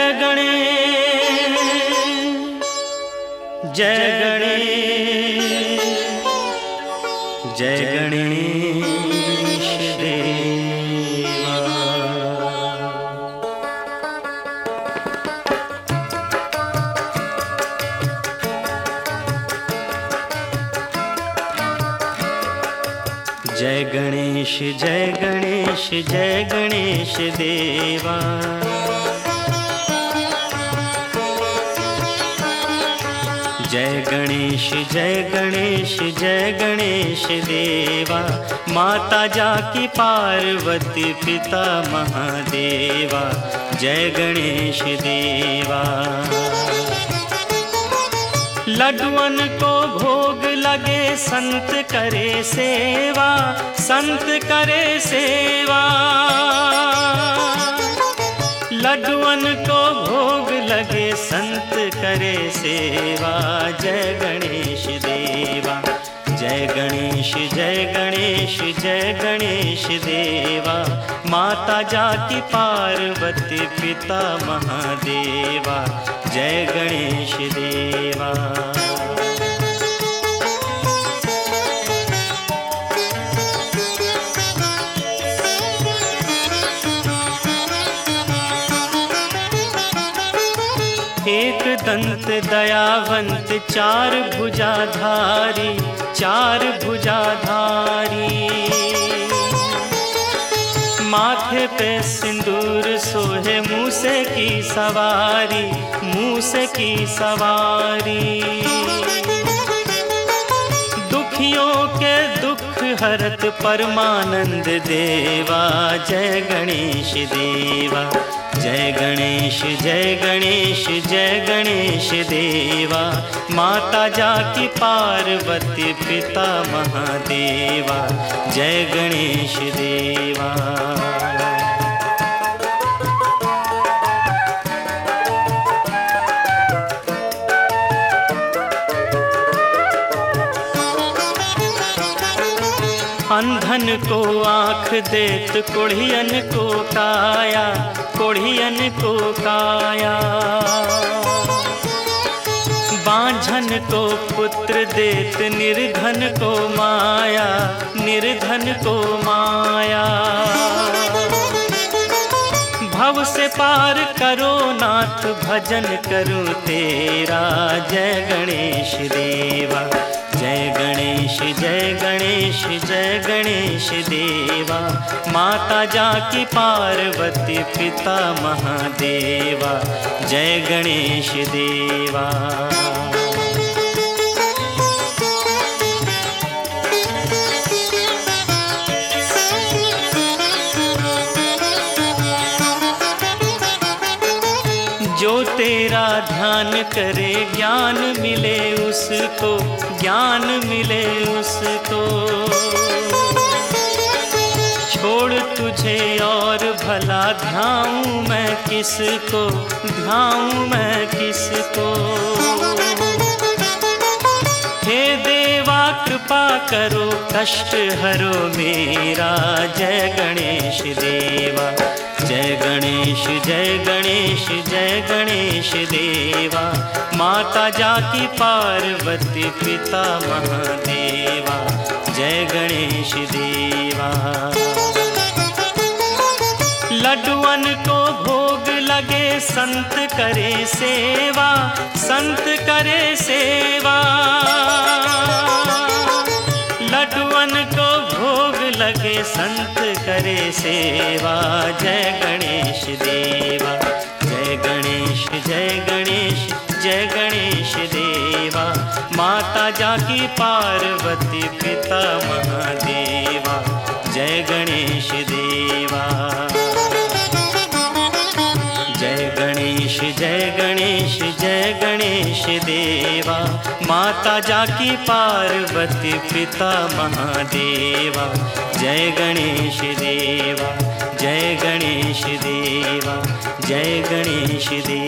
जय गणेश। जय गणेश। जय गणेश जय गणेश जय गणेश जय गणेश देवा। जय गणेश जय गणेश जय गणेश देवा। माता जाकी पार्वती पिता महादेवा। जय गणेश देवा। लडुअन को भोग लगे, संत करे सेवा, संत करे सेवा। लडुअन को भोग लगे संत करे सेवा। जय गणेश देवा। जय गणेश जय गणेश जय गणेश देवा। माता जाति पार्वती पिता महादेवा। जय गणेश दंत दयावंत, चार भुजाधारी चार भुजाधारी। माथे पे सिंदूर, सोहे मूसे की सवारी, मूसे की सवारी। दुखियों के दुख हरत परमानंद देवा, जय गणेश देवा। जय गणेश जय गणेश जय गणेश देवा। माता जाकी पार्वती पिता महादेवा। जय गणेश देवा। अंधन को आँख देत, कोढ़ियन को काया, कोढ़ियन को काया। बांझन को पुत्र देत, निर्धन को माया, निर्धन को माया। भव से पार करो नाथ, भजन करूँ तेरा। जय गणेश देवा, जय गणेश जय गणेश जय गणेश देवा। माता जाकी पार्वती, पिता महादेवा, जय गणेश देवा। जो तेरा ध्यान करे, ज्ञान मिले उसको, ज्ञान मिले उसको। छोड़ तुझे और भला, ध्याऊं मैं किसको, ध्याऊं मैं किसको। हे देवा, कृपा करो, कष्ट हरो मेरा, जय गणेश देवा। गणेश, जय गणेश जय गणेश देवा। माता जाकी पार्वती पिता महादेवा। जय गणेश देवा। लडुअन को भोग लगे संत करे सेवा, संत करे सेवा। सेवा, जय गणेश देवा। जय गणेश जय गणेश जय गणेश देवा। माता जाकी पार्वती पिता महादेवा। जय गणेश देवा। जय गणेश जय गणेश जय गणेश देवा। माता जाकी पार्वती पिता महादेवा। जय गणेश देवा। जय गणेश